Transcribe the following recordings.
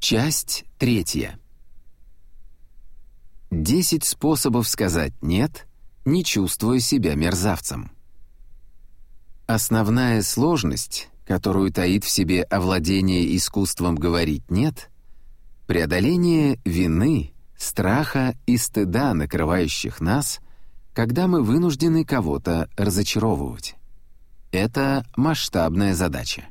Часть третья. Десять способов сказать «нет», не чувствуя себя мерзавцем. Основная сложность, которую таит в себе овладение искусством говорить «нет», преодоление вины, страха и стыда, накрывающих нас, когда мы вынуждены кого-то разочаровывать. Это масштабная задача.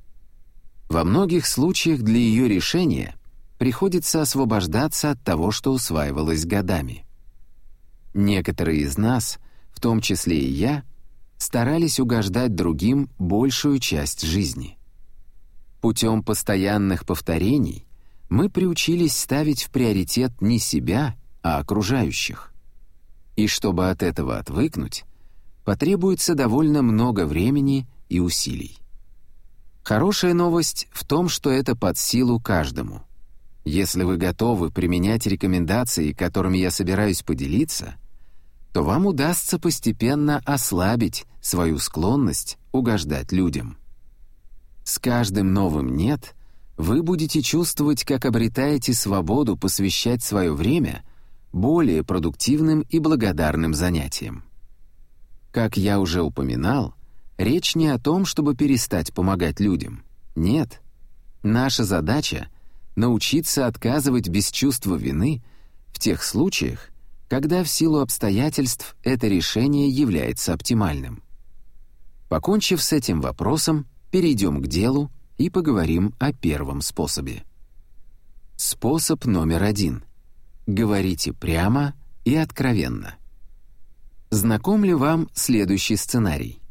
Во многих случаях для ее решения приходится освобождаться от того, что усваивалось годами. Некоторые из нас, в том числе и я, старались угождать другим большую часть жизни. Путем постоянных повторений мы приучились ставить в приоритет не себя, а окружающих. И чтобы от этого отвыкнуть, потребуется довольно много времени и усилий. Хорошая новость в том, что это под силу каждому — если вы готовы применять рекомендации, которыми я собираюсь поделиться, то вам удастся постепенно ослабить свою склонность угождать людям. С каждым новым «нет» вы будете чувствовать, как обретаете свободу посвящать свое время более продуктивным и благодарным занятиям. Как я уже упоминал, речь не о том, чтобы перестать помогать людям. Нет. Наша задача — научиться отказывать без чувства вины в тех случаях, когда в силу обстоятельств это решение является оптимальным. Покончив с этим вопросом, перейдем к делу и поговорим о первом способе. Способ номер один. Говорите прямо и откровенно. Знаком ли вам следующий сценарий?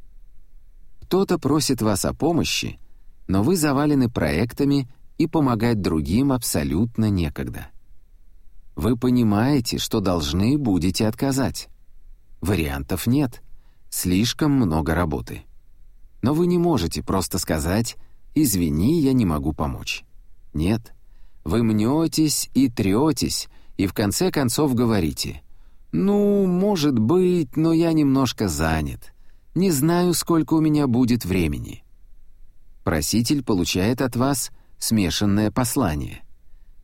Кто-то просит вас о помощи, но вы завалены проектами и помогать другим абсолютно некогда. Вы понимаете, что должны будете отказать. Вариантов нет, слишком много работы. Но вы не можете просто сказать «извини, я не могу помочь». Нет, вы мнетесь и третесь, и в конце концов говорите «ну, может быть, но я немножко занят, не знаю, сколько у меня будет времени». Проситель получает от вас смешанное послание.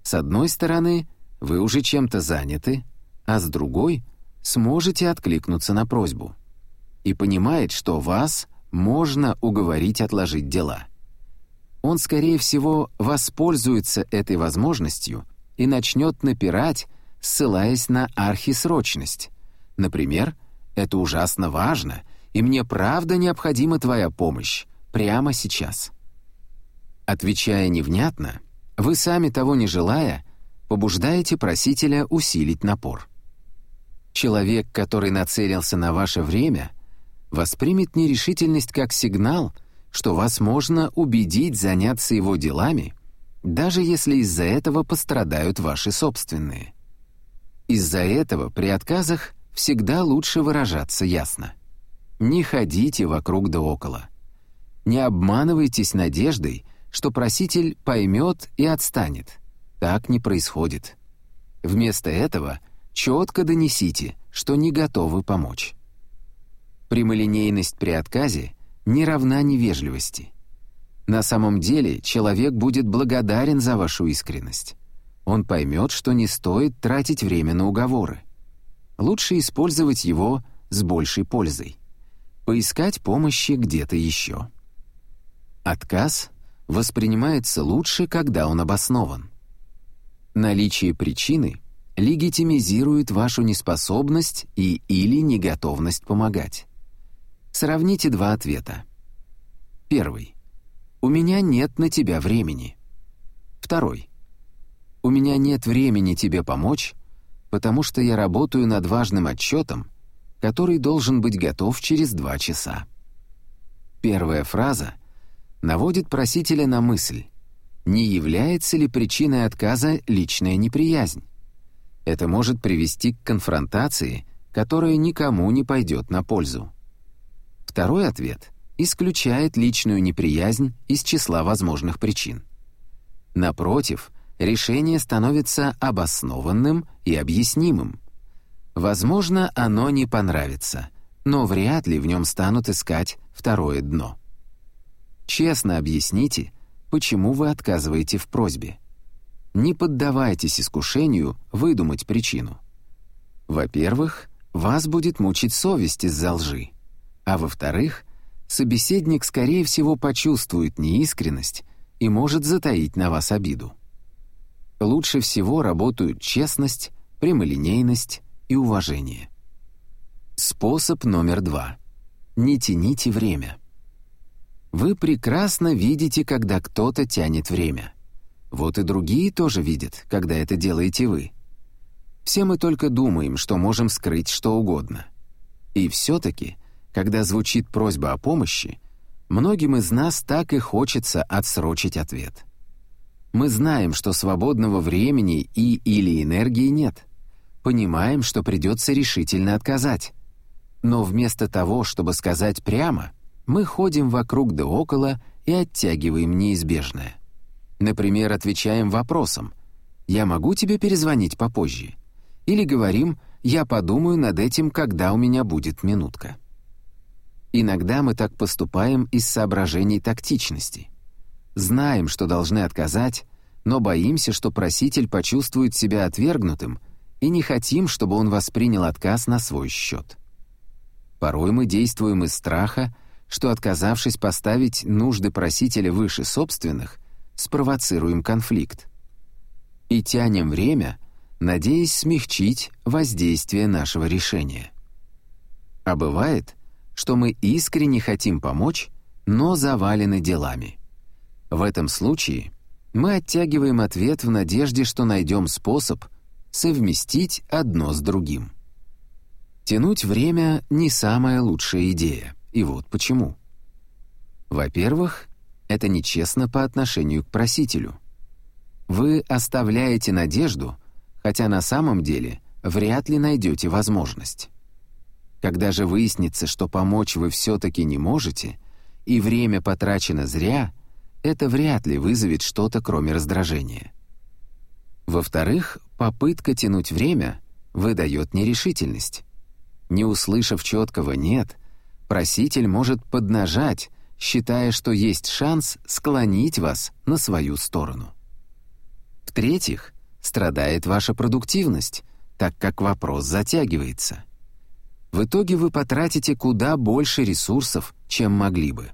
С одной стороны, вы уже чем-то заняты, а с другой — сможете откликнуться на просьбу. И понимает, что вас можно уговорить отложить дела. Он, скорее всего, воспользуется этой возможностью и начнет напирать, ссылаясь на архисрочность. Например, «Это ужасно важно, и мне правда необходима твоя помощь, прямо сейчас». Отвечая невнятно, вы сами того не желая, побуждаете просителя усилить напор. Человек, который нацелился на ваше время, воспримет нерешительность как сигнал, что вас можно убедить заняться его делами, даже если из-за этого пострадают ваши собственные. Из-за этого при отказах всегда лучше выражаться ясно. Не ходите вокруг да около. Не обманывайтесь надеждой, что проситель поймет и отстанет. Так не происходит. Вместо этого четко донесите, что не готовы помочь. Прямолинейность при отказе не равна невежливости. На самом деле человек будет благодарен за вашу искренность. Он поймет, что не стоит тратить время на уговоры. Лучше использовать его с большей пользой. Поискать помощи где-то еще. Отказ воспринимается лучше, когда он обоснован. Наличие причины легитимизирует вашу неспособность и или неготовность помогать. Сравните два ответа. Первый. «У меня нет на тебя времени». Второй. «У меня нет времени тебе помочь, потому что я работаю над важным отчетом, который должен быть готов через два часа». Первая фраза наводит просителя на мысль, не является ли причиной отказа личная неприязнь. Это может привести к конфронтации, которая никому не пойдет на пользу. Второй ответ исключает личную неприязнь из числа возможных причин. Напротив, решение становится обоснованным и объяснимым. Возможно, оно не понравится, но вряд ли в нем станут искать второе дно. Честно объясните, почему вы отказываете в просьбе. не поддавайтесь искушению выдумать причину. Во-первых, вас будет мучить совесть из-за лжи, а во-вторых, собеседник, скорее всего, почувствует неискренность и может затаить на вас обиду. Лучше всего работают честность, прямолинейность и уважение. Способ номер два. Не тяните время. Вы прекрасно видите, когда кто-то тянет время. Вот и другие тоже видят, когда это делаете вы. Все мы только думаем, что можем скрыть что угодно. И все-таки, когда звучит просьба о помощи, многим из нас так и хочется отсрочить ответ. Мы знаем, что свободного времени и или энергии нет. Понимаем, что придется решительно отказать. Но вместо того, чтобы сказать прямо, мы ходим вокруг да около и оттягиваем неизбежное. Например, отвечаем вопросом «Я могу тебе перезвонить попозже?» Или говорим «Я подумаю над этим, когда у меня будет минутка». Иногда мы так поступаем из соображений тактичности. Знаем, что должны отказать, но боимся, что проситель почувствует себя отвергнутым, и не хотим, чтобы он воспринял отказ на свой счет. Порой мы действуем из страха, что, отказавшись поставить нужды просителя выше собственных, спровоцируем конфликт. И тянем время, надеясь смягчить воздействие нашего решения. А бывает, что мы искренне хотим помочь, но завалены делами. В этом случае мы оттягиваем ответ в надежде, что найдем способ совместить одно с другим. Тянуть время — не самая лучшая идея, и вот почему. Во-первых, это нечестно по отношению к просителю. Вы оставляете надежду, хотя на самом деле вряд ли найдете возможность. Когда же выяснится, что помочь вы все-таки не можете, и время потрачено зря, это вряд ли вызовет что-то, кроме раздражения. Во-вторых, попытка тянуть время выдает нерешительность. Не услышав четкого «нет», проситель может поднажать, считая, что есть шанс склонить вас на свою сторону. В-третьих, страдает ваша продуктивность, так как вопрос затягивается. В итоге вы потратите куда больше ресурсов, чем могли бы.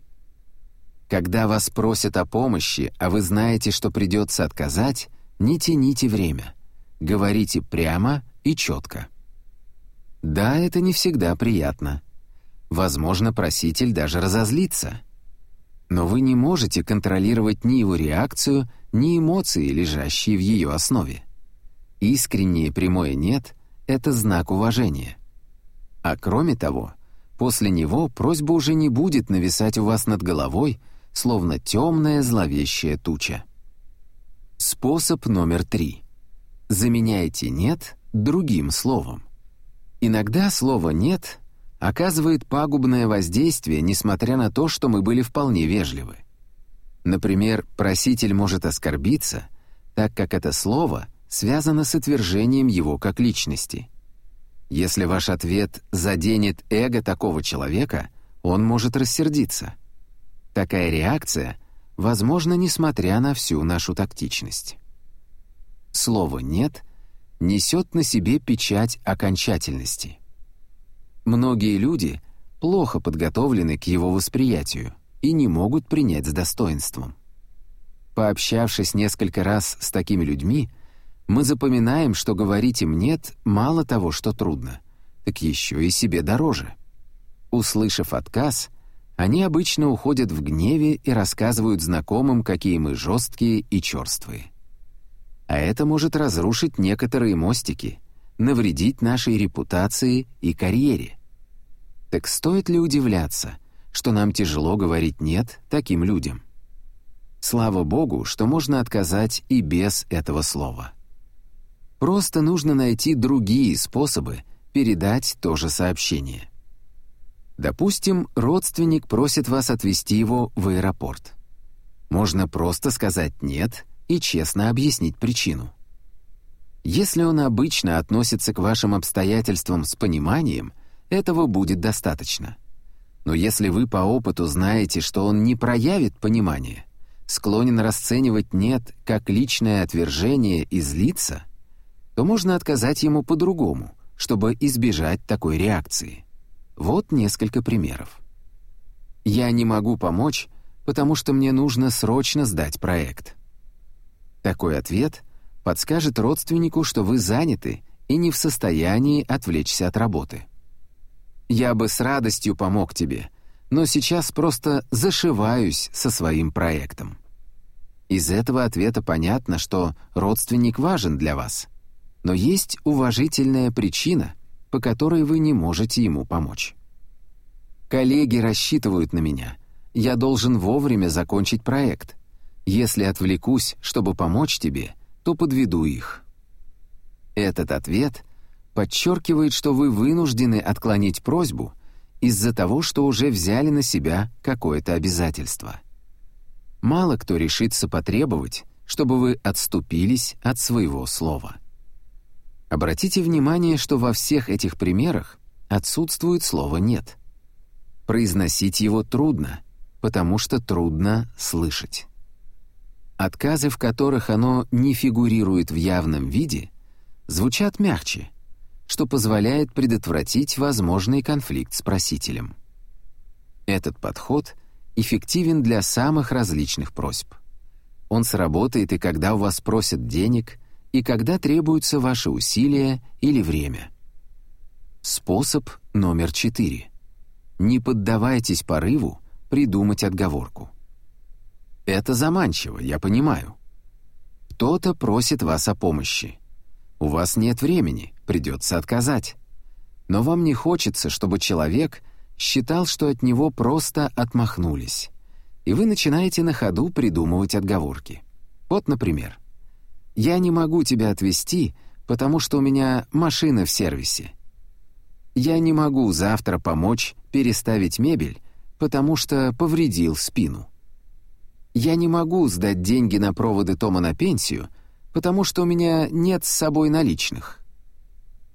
Когда вас просят о помощи, а вы знаете, что придется отказать, не тяните время. Говорите прямо и четко. Да, это не всегда приятно. Возможно, проситель даже разозлится. Но вы не можете контролировать ни его реакцию, ни эмоции, лежащие в ее основе. Искреннее прямое «нет» — это знак уважения. А кроме того, после него просьба уже не будет нависать у вас над головой, словно темная зловещая туча. Способ номер три. Заменяйте «нет» другим словом. Иногда слово «нет» оказывает пагубное воздействие, несмотря на то, что мы были вполне вежливы. Например, проситель может оскорбиться, так как это слово связано с отвержением его как личности. Если ваш ответ заденет эго такого человека, он может рассердиться. Такая реакция возможна, несмотря на всю нашу тактичность. Слово «нет» несет на себе печать окончательности. Многие люди плохо подготовлены к его восприятию и не могут принять с достоинством. Пообщавшись несколько раз с такими людьми, мы запоминаем, что говорить им «нет» мало того, что трудно, так еще и себе дороже. Услышав отказ, они обычно уходят в гневе и рассказывают знакомым, какие мы жесткие и черствые а это может разрушить некоторые мостики, навредить нашей репутации и карьере. Так стоит ли удивляться, что нам тяжело говорить «нет» таким людям? Слава Богу, что можно отказать и без этого слова. Просто нужно найти другие способы передать то же сообщение. Допустим, родственник просит вас отвезти его в аэропорт. Можно просто сказать «нет» и честно объяснить причину. Если он обычно относится к вашим обстоятельствам с пониманием, этого будет достаточно. Но если вы по опыту знаете, что он не проявит понимания, склонен расценивать «нет» как личное отвержение и злиться, то можно отказать ему по-другому, чтобы избежать такой реакции. Вот несколько примеров. «Я не могу помочь, потому что мне нужно срочно сдать проект». Такой ответ подскажет родственнику, что вы заняты и не в состоянии отвлечься от работы. «Я бы с радостью помог тебе», но сейчас просто зашиваюсь со своим проектом. Из этого ответа понятно, что родственник важен для вас, но есть уважительная причина, по которой вы не можете ему помочь. Коллеги рассчитывают на меня. Я должен вовремя закончить проект. Если отвлекусь, чтобы помочь тебе, то подведу их. Этот ответ подчеркивает, что вы вынуждены отклонить просьбу из-за того, что уже взяли на себя какое-то обязательство. Мало кто решится потребовать, чтобы вы отступились от своего слова. Обратите внимание, что во всех этих примерах отсутствует слово «нет». Произносить его трудно, потому что трудно слышать. Отказы, в которых оно не фигурирует в явном виде, звучат мягче — что позволяет предотвратить возможный конфликт с просителем. Этот подход эффективен для самых различных просьб. Он сработает и когда у вас просят денег, и когда требуются ваши усилия или время. Способ номер четыре. Не поддавайтесь порыву придумать отговорку. Это заманчиво, я понимаю. Кто-то просит вас о помощи. У вас нет времени, придется отказать. Но вам не хочется, чтобы человек считал, что от него просто отмахнулись. И вы начинаете на ходу придумывать отговорки. Вот, например, «Я не могу тебя отвезти, потому что у меня машина в сервисе». «Я не могу завтра помочь переставить мебель, потому что повредил спину». «Я не могу сдать деньги на проводы Тома на пенсию, потому что у меня нет с собой наличных.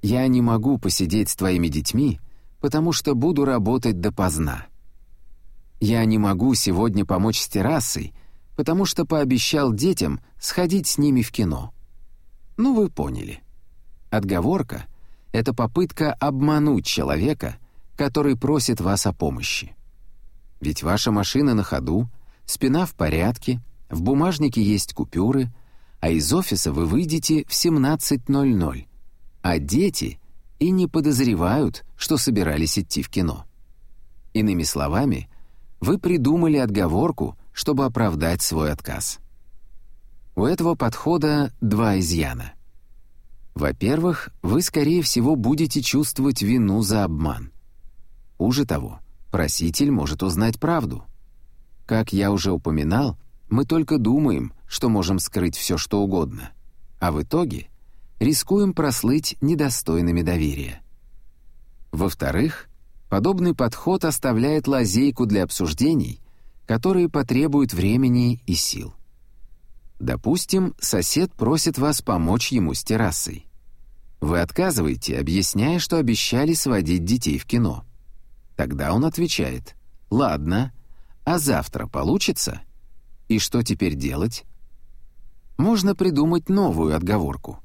Я не могу посидеть с твоими детьми, потому что буду работать допоздна. Я не могу сегодня помочь с террасой, потому что пообещал детям сходить с ними в кино. Ну, вы поняли. Отговорка — это попытка обмануть человека, который просит вас о помощи. Ведь ваша машина на ходу, спина в порядке, в бумажнике есть купюры — а из офиса вы выйдете в 17.00, а дети и не подозревают, что собирались идти в кино. Иными словами, вы придумали отговорку, чтобы оправдать свой отказ. У этого подхода два изъяна. Во-первых, вы, скорее всего, будете чувствовать вину за обман. Хуже того, проситель может узнать правду. Как я уже упоминал, мы только думаем, что можем скрыть все, что угодно, а в итоге рискуем прослыть недостойными доверия. Во-вторых, подобный подход оставляет лазейку для обсуждений, которые потребуют времени и сил. Допустим, сосед просит вас помочь ему с террасой. Вы отказываете, объясняя, что обещали сводить детей в кино. Тогда он отвечает «Ладно, а завтра получится?» И что теперь делать? Можно придумать новую отговорку.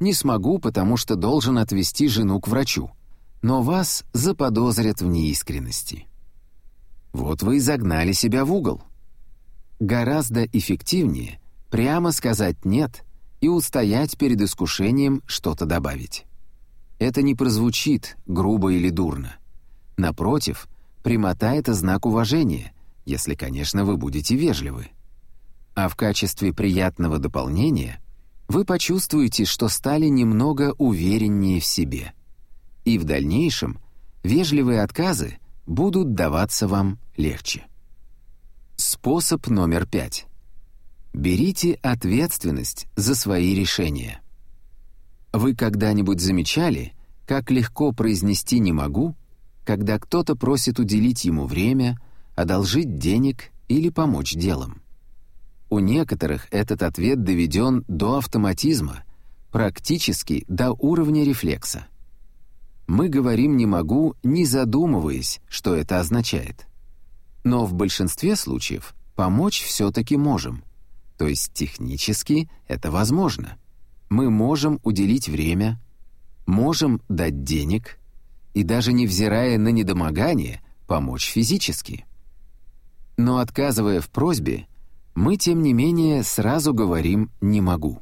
Не смогу, потому что должен отвезти жену к врачу, но вас заподозрят в неискренности. Вот вы и загнали себя в угол. Гораздо эффективнее прямо сказать «нет» и устоять перед искушением что-то добавить. Это не прозвучит грубо или дурно. Напротив, прямота — это знак уважения, если, конечно, вы будете вежливы а в качестве приятного дополнения вы почувствуете, что стали немного увереннее в себе. И в дальнейшем вежливые отказы будут даваться вам легче. Способ номер пять. Берите ответственность за свои решения. Вы когда-нибудь замечали, как легко произнести «не могу», когда кто-то просит уделить ему время, одолжить денег или помочь делом? У некоторых этот ответ доведен до автоматизма, практически до уровня рефлекса. Мы говорим «не могу», не задумываясь, что это означает. Но в большинстве случаев помочь все-таки можем. То есть технически это возможно. Мы можем уделить время, можем дать денег и даже невзирая на недомогание, помочь физически. Но отказывая в просьбе, мы, тем не менее, сразу говорим «не могу».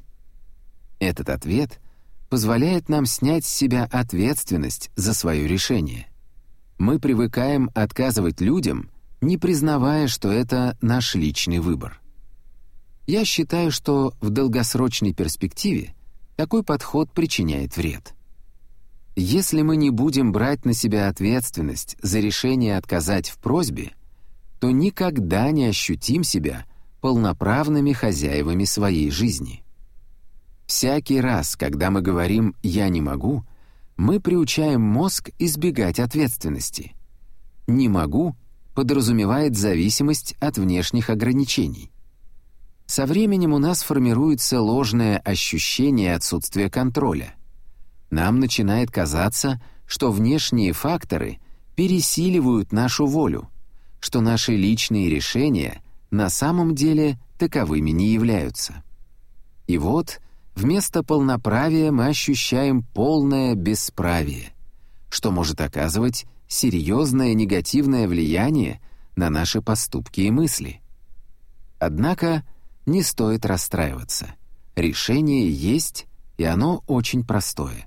Этот ответ позволяет нам снять с себя ответственность за свое решение. Мы привыкаем отказывать людям, не признавая, что это наш личный выбор. Я считаю, что в долгосрочной перспективе такой подход причиняет вред. Если мы не будем брать на себя ответственность за решение отказать в просьбе, то никогда не ощутим себя полноправными хозяевами своей жизни. Всякий раз, когда мы говорим «я не могу», мы приучаем мозг избегать ответственности. «Не могу» подразумевает зависимость от внешних ограничений. Со временем у нас формируется ложное ощущение отсутствия контроля. Нам начинает казаться, что внешние факторы пересиливают нашу волю, что наши личные решения на самом деле таковыми не являются. И вот вместо полноправия мы ощущаем полное бесправие, что может оказывать серьезное негативное влияние на наши поступки и мысли. Однако не стоит расстраиваться. Решение есть, и оно очень простое.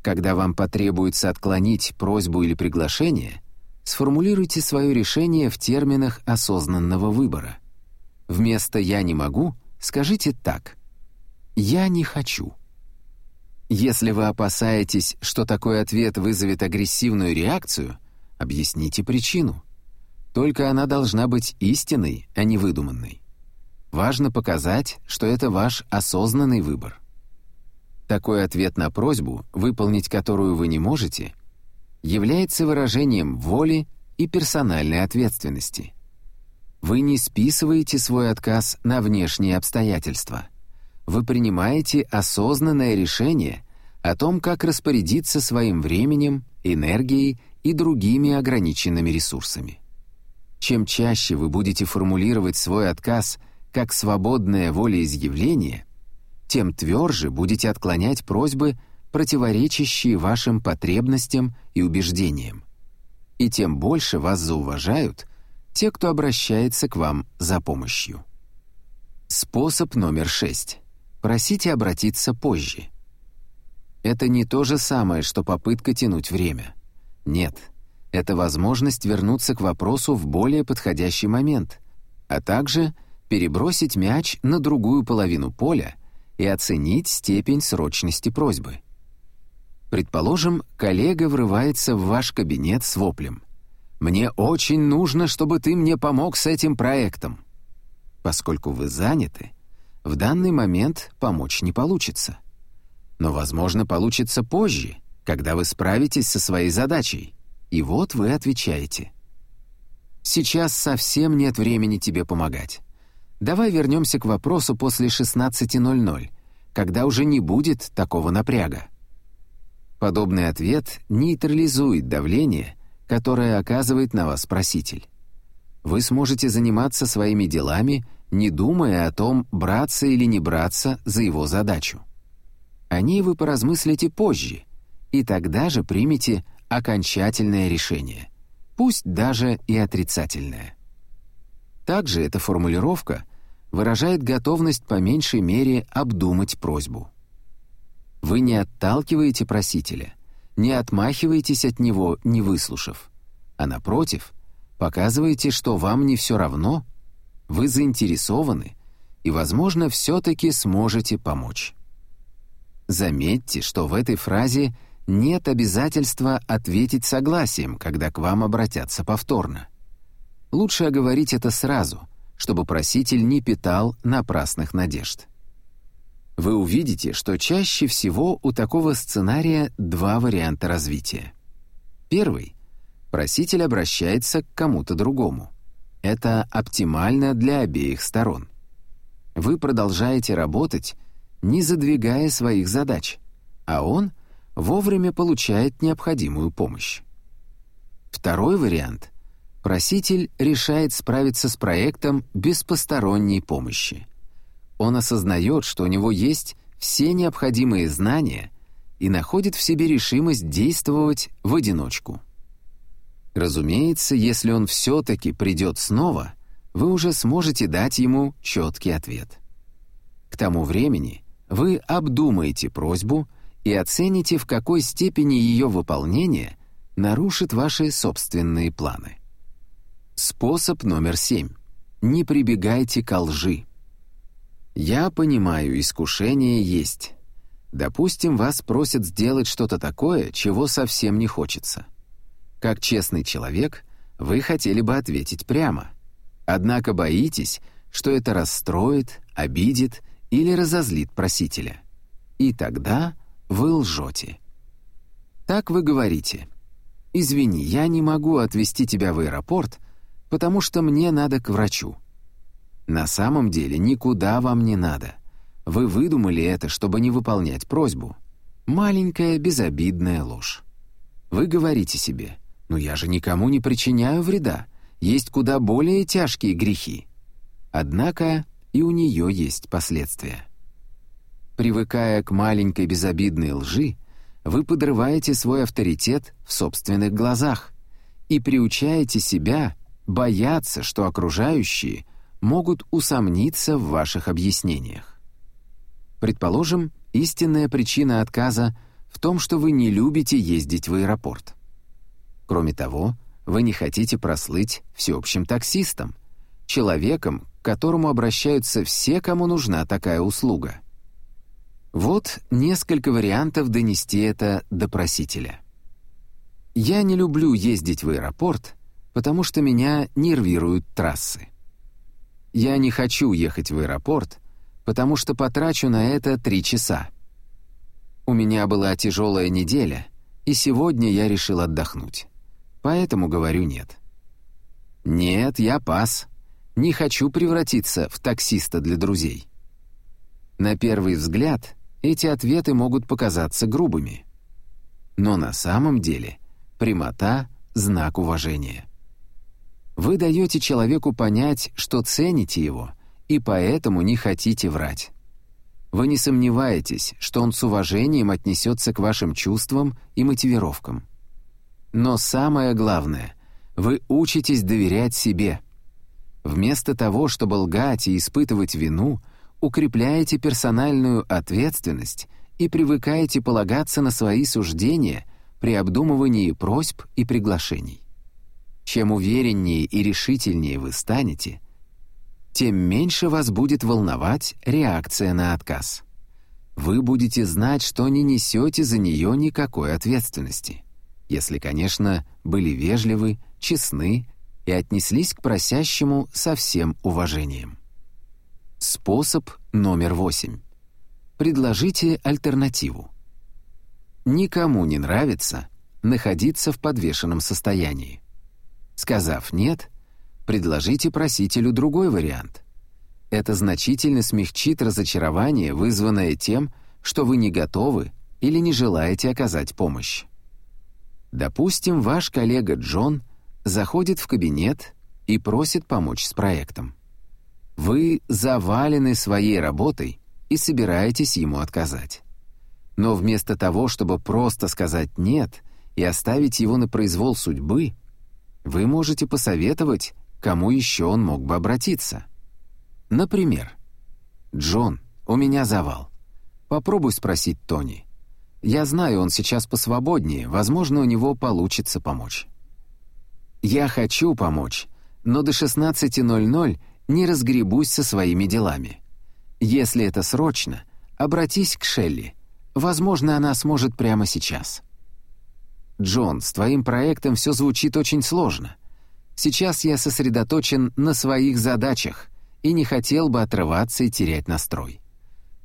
Когда вам потребуется отклонить просьбу или приглашение, сформулируйте свое решение в терминах осознанного выбора. Вместо «я не могу» скажите так «я не хочу». Если вы опасаетесь, что такой ответ вызовет агрессивную реакцию, объясните причину. Только она должна быть истинной, а не выдуманной. Важно показать, что это ваш осознанный выбор. Такой ответ на просьбу, выполнить которую вы не можете, является выражением воли и персональной ответственности. Вы не списываете свой отказ на внешние обстоятельства вы принимаете осознанное решение о том, как распорядиться своим временем, энергией и другими ограниченными ресурсами. Чем чаще вы будете формулировать свой отказ как свободное волеизъявление, тем тверже будете отклонять просьбы, противоречащие вашим потребностям и убеждениям. И тем больше вас зауважают те, кто обращается к вам за помощью. Способ номер шесть просите обратиться позже. Это не то же самое, что попытка тянуть время. Нет, это возможность вернуться к вопросу в более подходящий момент, а также перебросить мяч на другую половину поля и оценить степень срочности просьбы. Предположим, коллега врывается в ваш кабинет с воплем. «Мне очень нужно, чтобы ты мне помог с этим проектом». Поскольку вы заняты, в данный момент помочь не получится. Но, возможно, получится позже, когда вы справитесь со своей задачей. И вот вы отвечаете. «Сейчас совсем нет времени тебе помогать. Давай вернемся к вопросу после 16.00, когда уже не будет такого напряга». Подобный ответ нейтрализует давление, которое оказывает на вас проситель. Вы сможете заниматься своими делами не думая о том, браться или не браться за его задачу. О ней вы поразмыслите позже, и тогда же примите окончательное решение, пусть даже и отрицательное. Также эта формулировка выражает готовность по меньшей мере обдумать просьбу. Вы не отталкиваете просителя, не отмахиваетесь от него, не выслушав, а напротив, показываете, что вам не все равно — вы заинтересованы и, возможно, все-таки сможете помочь. Заметьте, что в этой фразе нет обязательства ответить согласием, когда к вам обратятся повторно. Лучше оговорить это сразу, чтобы проситель не питал напрасных надежд. Вы увидите, что чаще всего у такого сценария два варианта развития. Первый — проситель обращается к кому-то другому. Это оптимально для обеих сторон. Вы продолжаете работать, не задвигая своих задач, а он вовремя получает необходимую помощь. Второй вариант — Проситель решает справиться с проектом без посторонней помощи. Он осознает, что у него есть все необходимые знания и находит в себе решимость действовать в одиночку. Разумеется, если он все-таки придет снова, вы уже сможете дать ему четкий ответ. К тому времени вы обдумаете просьбу и оцените, в какой степени ее выполнение нарушит ваши собственные планы. Способ номер семь. Не прибегайте к лжи. Я понимаю, искушение есть. Допустим, вас просят сделать что-то такое, чего совсем не хочется. Как честный человек, вы хотели бы ответить прямо. Однако боитесь, что это расстроит, обидит или разозлит просителя. И тогда вы лжете. Так вы говорите. «Извини, я не могу отвезти тебя в аэропорт, потому что мне надо к врачу». На самом деле никуда вам не надо. Вы выдумали это, чтобы не выполнять просьбу. Маленькая безобидная ложь. Вы говорите себе, «Ну я же никому не причиняю вреда, есть куда более тяжкие грехи». Однако и у нее есть последствия. Привыкая к маленькой безобидной лжи, вы подрываете свой авторитет в собственных глазах и приучаете себя бояться, что окружающие могут усомниться в ваших объяснениях. Предположим, истинная причина отказа в том, что вы не любите ездить в аэропорт. Кроме того, вы не хотите прослыть всеобщим таксистом, человеком, к которому обращаются все, кому нужна такая услуга. Вот несколько вариантов донести это до просителя. Я не люблю ездить в аэропорт, потому что меня нервируют трассы. Я не хочу ехать в аэропорт, потому что потрачу на это три часа. У меня была тяжелая неделя, и сегодня я решил отдохнуть. Поэтому говорю «нет». «Нет, я пас. Не хочу превратиться в таксиста для друзей». На первый взгляд эти ответы могут показаться грубыми. Но на самом деле прямота — знак уважения. Вы даете человеку понять, что цените его, и поэтому не хотите врать. Вы не сомневаетесь, что он с уважением отнесется к вашим чувствам и мотивировкам. Но самое главное, вы учитесь доверять себе. Вместо того, чтобы лгать и испытывать вину, укрепляете персональную ответственность и привыкаете полагаться на свои суждения при обдумывании просьб и приглашений. Чем увереннее и решительнее вы станете, тем меньше вас будет волновать реакция на отказ. Вы будете знать, что не несете за нее никакой ответственности если, конечно, были вежливы, честны и отнеслись к просящему со всем уважением. Способ номер восемь. Предложите альтернативу. Никому не нравится находиться в подвешенном состоянии. Сказав «нет», предложите просителю другой вариант. Это значительно смягчит разочарование, вызванное тем, что вы не готовы или не желаете оказать помощь. Допустим, ваш коллега Джон заходит в кабинет и просит помочь с проектом. Вы завалены своей работой и собираетесь ему отказать. Но вместо того, чтобы просто сказать «нет» и оставить его на произвол судьбы, вы можете посоветовать, кому еще он мог бы обратиться. Например, «Джон, у меня завал. Попробуй спросить Тони. Я знаю, он сейчас посвободнее, возможно, у него получится помочь. Я хочу помочь, но до 16.00 не разгребусь со своими делами. Если это срочно, обратись к Шелли. Возможно, она сможет прямо сейчас. Джон, с твоим проектом все звучит очень сложно. Сейчас я сосредоточен на своих задачах и не хотел бы отрываться и терять настрой.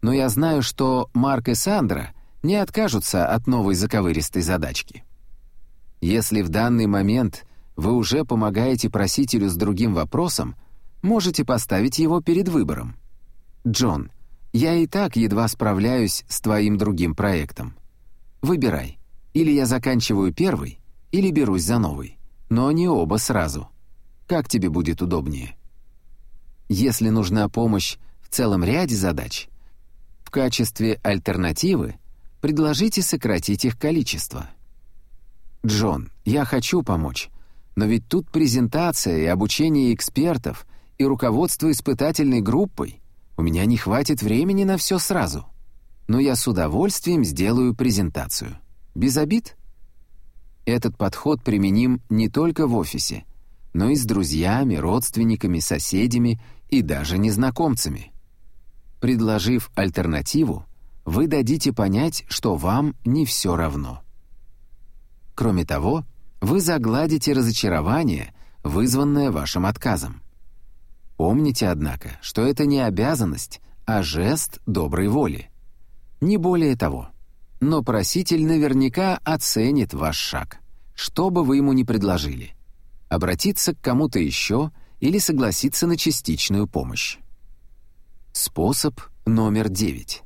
Но я знаю, что Марк и Сандра не откажутся от новой заковыристой задачки. Если в данный момент вы уже помогаете просителю с другим вопросом, можете поставить его перед выбором. «Джон, я и так едва справляюсь с твоим другим проектом. Выбирай, или я заканчиваю первый, или берусь за новый, но не оба сразу. Как тебе будет удобнее? Если нужна помощь в целом ряде задач, в качестве альтернативы предложите сократить их количество. Джон, я хочу помочь, но ведь тут презентация и обучение экспертов и руководство испытательной группой. У меня не хватит времени на все сразу. Но я с удовольствием сделаю презентацию. Без обид? Этот подход применим не только в офисе, но и с друзьями, родственниками, соседями и даже незнакомцами. Предложив альтернативу, вы дадите понять, что вам не все равно. Кроме того, вы загладите разочарование, вызванное вашим отказом. Помните, однако, что это не обязанность, а жест доброй воли. Не более того. Но проситель наверняка оценит ваш шаг, что бы вы ему ни предложили. Обратиться к кому-то еще или согласиться на частичную помощь. Способ номер девять.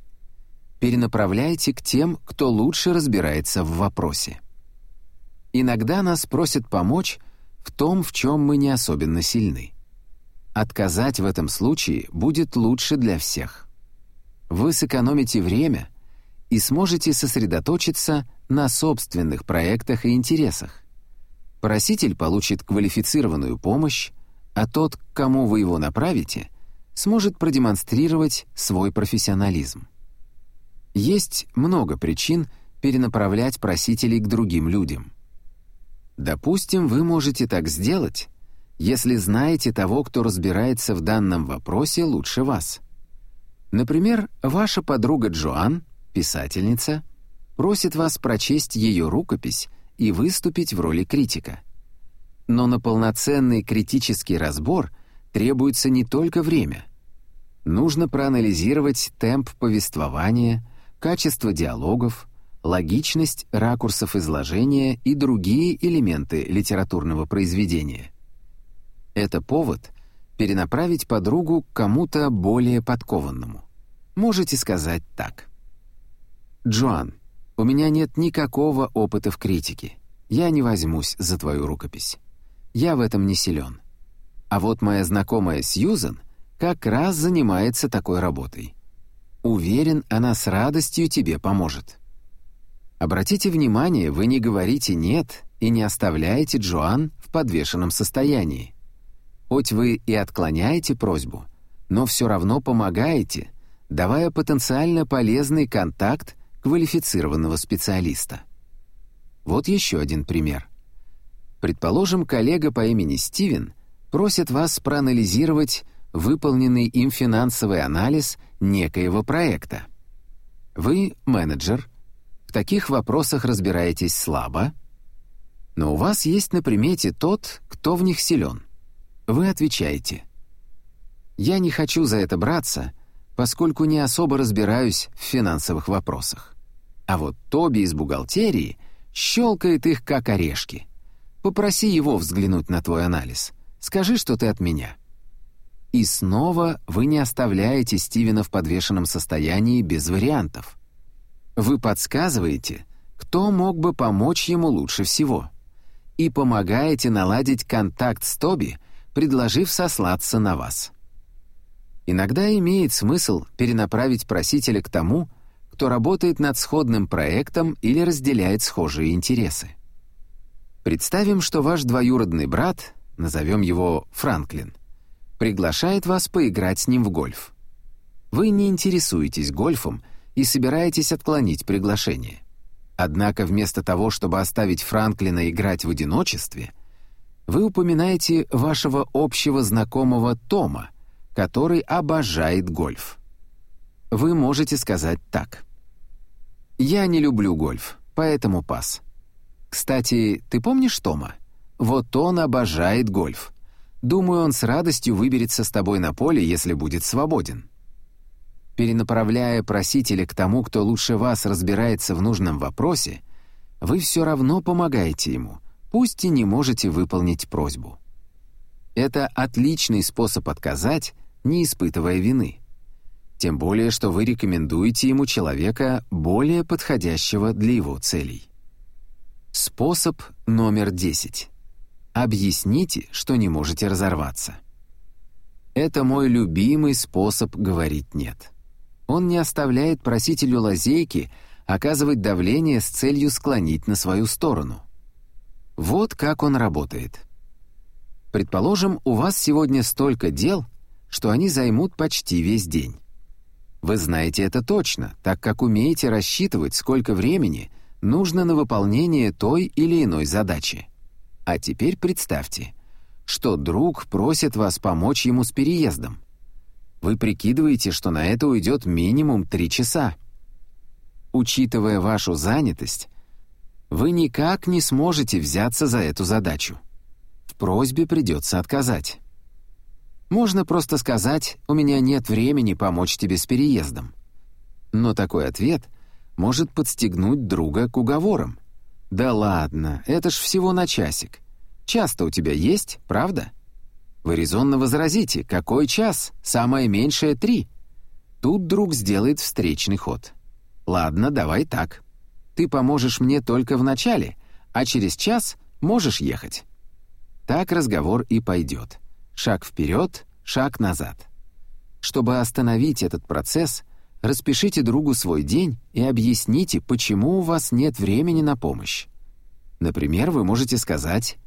Перенаправляйте к тем, кто лучше разбирается в вопросе. Иногда нас просят помочь в том, в чем мы не особенно сильны. Отказать в этом случае будет лучше для всех. Вы сэкономите время и сможете сосредоточиться на собственных проектах и интересах. Проситель получит квалифицированную помощь, а тот, к кому вы его направите, сможет продемонстрировать свой профессионализм. Есть много причин перенаправлять просителей к другим людям. Допустим, вы можете так сделать, если знаете того, кто разбирается в данном вопросе лучше вас. Например, ваша подруга Джоан, писательница, просит вас прочесть ее рукопись и выступить в роли критика. Но на полноценный критический разбор требуется не только время. Нужно проанализировать темп повествования, качество диалогов, логичность ракурсов изложения и другие элементы литературного произведения. Это повод перенаправить подругу к кому-то более подкованному. Можете сказать так. «Джоан, у меня нет никакого опыта в критике. Я не возьмусь за твою рукопись. Я в этом не силен. А вот моя знакомая Сьюзен как раз занимается такой работой. Уверен, она с радостью тебе поможет». Обратите внимание, вы не говорите «нет» и не оставляете Джоан в подвешенном состоянии. Хоть вы и отклоняете просьбу, но все равно помогаете, давая потенциально полезный контакт квалифицированного специалиста. Вот еще один пример. Предположим, коллега по имени Стивен просит вас проанализировать выполненный им финансовый анализ некоего проекта. Вы менеджер, в таких вопросах разбираетесь слабо, но у вас есть на примете тот, кто в них силен. Вы отвечаете. «Я не хочу за это браться, поскольку не особо разбираюсь в финансовых вопросах. А вот Тоби из бухгалтерии щелкает их как орешки. Попроси его взглянуть на твой анализ. Скажи, что ты от меня». И снова вы не оставляете Стивена в подвешенном состоянии без вариантов. Вы подсказываете, кто мог бы помочь ему лучше всего, и помогаете наладить контакт с Тоби, предложив сослаться на вас. Иногда имеет смысл перенаправить просителя к тому, кто работает над сходным проектом или разделяет схожие интересы. Представим, что ваш двоюродный брат, назовем его Франклин, приглашает вас поиграть с ним в гольф. Вы не интересуетесь гольфом и собираетесь отклонить приглашение. Однако вместо того, чтобы оставить Франклина играть в одиночестве, вы упоминаете вашего общего знакомого Тома, который обожает гольф. Вы можете сказать так. «Я не люблю гольф, поэтому пас. Кстати, ты помнишь Тома? Вот он обожает гольф. Думаю, он с радостью выберется с тобой на поле, если будет свободен». Перенаправляя просителя к тому, кто лучше вас разбирается в нужном вопросе, вы все равно помогаете ему, пусть и не можете выполнить просьбу. Это отличный способ отказать, не испытывая вины. Тем более, что вы рекомендуете ему человека, более подходящего для его целей. Способ номер 10. Объясните, что не можете разорваться. Это мой любимый способ говорить «нет». Он не оставляет просителю лазейки оказывать давление с целью склонить на свою сторону. Вот как он работает. Предположим, у вас сегодня столько дел, что они займут почти весь день. Вы знаете это точно, так как умеете рассчитывать, сколько времени нужно на выполнение той или иной задачи. А теперь представьте, что друг просит вас помочь ему с переездом. Вы прикидываете, что на это уйдет минимум три часа. Учитывая вашу занятость, вы никак не сможете взяться за эту задачу. В просьбе придется отказать. Можно просто сказать «у меня нет времени помочь тебе с переездом». Но такой ответ может подстегнуть друга к уговорам. «Да ладно, это ж всего на часик. Часто у тебя есть, правда?» Вы резонно возразите, какой час? Самое меньшее — три. Тут друг сделает встречный ход. Ладно, давай так. Ты поможешь мне только в начале, а через час можешь ехать. Так разговор и пойдет. Шаг вперед, шаг назад. Чтобы остановить этот процесс, распишите другу свой день и объясните, почему у вас нет времени на помощь. Например, вы можете сказать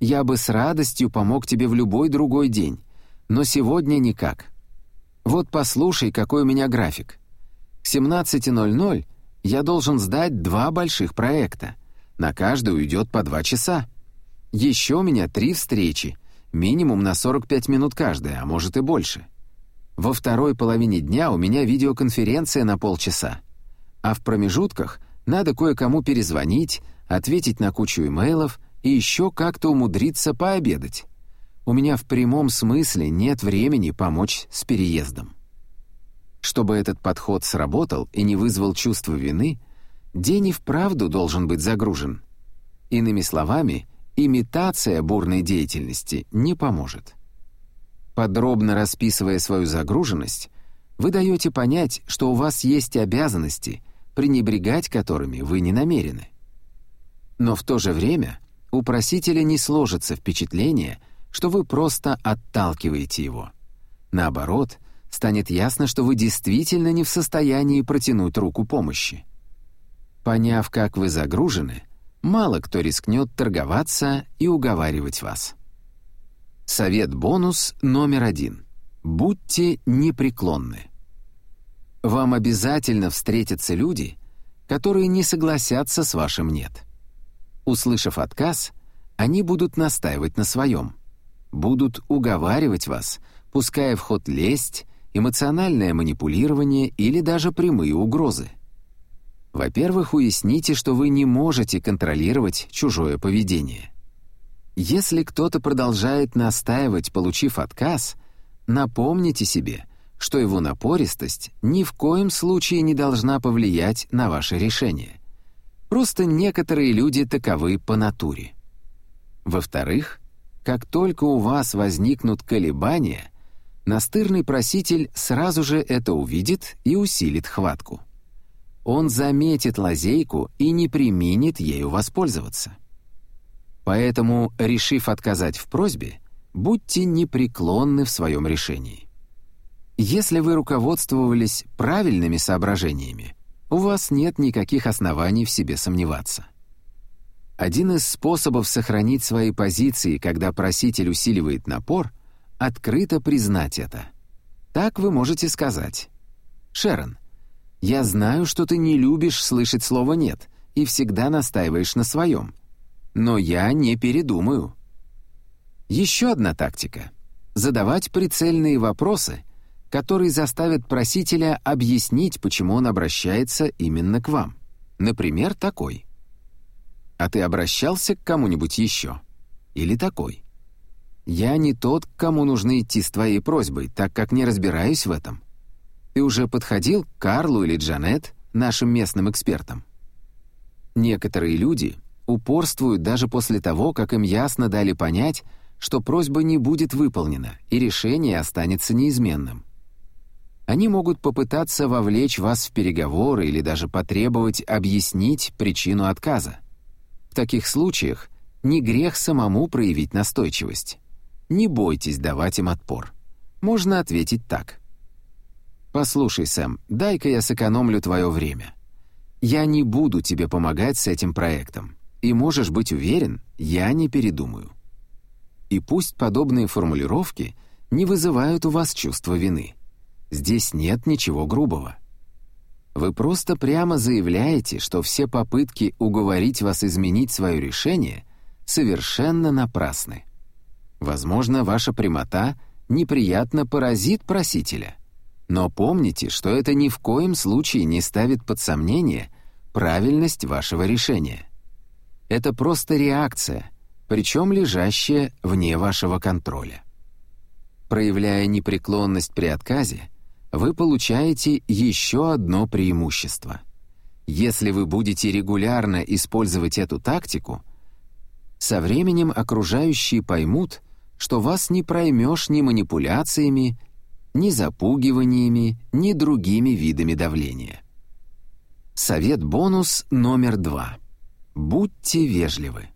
«Я бы с радостью помог тебе в любой другой день, но сегодня никак. Вот послушай, какой у меня график. К 17.00 я должен сдать два больших проекта. На каждый уйдет по два часа. Еще у меня три встречи, минимум на 45 минут каждая, а может и больше. Во второй половине дня у меня видеоконференция на полчаса. А в промежутках надо кое-кому перезвонить, ответить на кучу имейлов и еще как-то умудриться пообедать. У меня в прямом смысле нет времени помочь с переездом. Чтобы этот подход сработал и не вызвал чувство вины, день и вправду должен быть загружен. Иными словами, имитация бурной деятельности не поможет. Подробно расписывая свою загруженность, вы даете понять, что у вас есть обязанности, пренебрегать которыми вы не намерены. Но в то же время у просителя не сложится впечатление, что вы просто отталкиваете его. Наоборот, станет ясно, что вы действительно не в состоянии протянуть руку помощи. Поняв, как вы загружены, мало кто рискнет торговаться и уговаривать вас. Совет-бонус номер один. Будьте непреклонны. Вам обязательно встретятся люди, которые не согласятся с вашим «нет». Услышав отказ, они будут настаивать на своем, будут уговаривать вас, пуская в ход лесть, эмоциональное манипулирование или даже прямые угрозы. Во-первых, уясните, что вы не можете контролировать чужое поведение. Если кто-то продолжает настаивать, получив отказ, напомните себе, что его напористость ни в коем случае не должна повлиять на ваше решение. Просто некоторые люди таковы по натуре. Во-вторых, как только у вас возникнут колебания, настырный проситель сразу же это увидит и усилит хватку. Он заметит лазейку и не применит ею воспользоваться. Поэтому, решив отказать в просьбе, будьте непреклонны в своем решении. Если вы руководствовались правильными соображениями, у вас нет никаких оснований в себе сомневаться. Один из способов сохранить свои позиции, когда проситель усиливает напор, открыто признать это. Так вы можете сказать. «Шерон, я знаю, что ты не любишь слышать слово «нет» и всегда настаиваешь на своем. Но я не передумаю». Еще одна тактика — задавать прицельные вопросы, которые заставят просителя объяснить, почему он обращается именно к вам. Например, такой. «А ты обращался к кому-нибудь еще?» Или такой. «Я не тот, кому нужно идти с твоей просьбой, так как не разбираюсь в этом. Ты уже подходил к Карлу или Джанет, нашим местным экспертам?» Некоторые люди упорствуют даже после того, как им ясно дали понять, что просьба не будет выполнена и решение останется неизменным. Они могут попытаться вовлечь вас в переговоры или даже потребовать объяснить причину отказа. В таких случаях не грех самому проявить настойчивость. Не бойтесь давать им отпор. Можно ответить так. «Послушай, Сэм, дай-ка я сэкономлю твое время. Я не буду тебе помогать с этим проектом, и можешь быть уверен, я не передумаю». И пусть подобные формулировки не вызывают у вас чувства вины. Здесь нет ничего грубого. Вы просто прямо заявляете, что все попытки уговорить вас изменить свое решение совершенно напрасны. Возможно, ваша прямота неприятно поразит просителя. Но помните, что это ни в коем случае не ставит под сомнение правильность вашего решения. Это просто реакция, причем лежащая вне вашего контроля. Проявляя непреклонность при отказе, вы получаете еще одно преимущество. Если вы будете регулярно использовать эту тактику, со временем окружающие поймут, что вас не проймешь ни манипуляциями, ни запугиваниями, ни другими видами давления. Совет-бонус номер два. Будьте вежливы.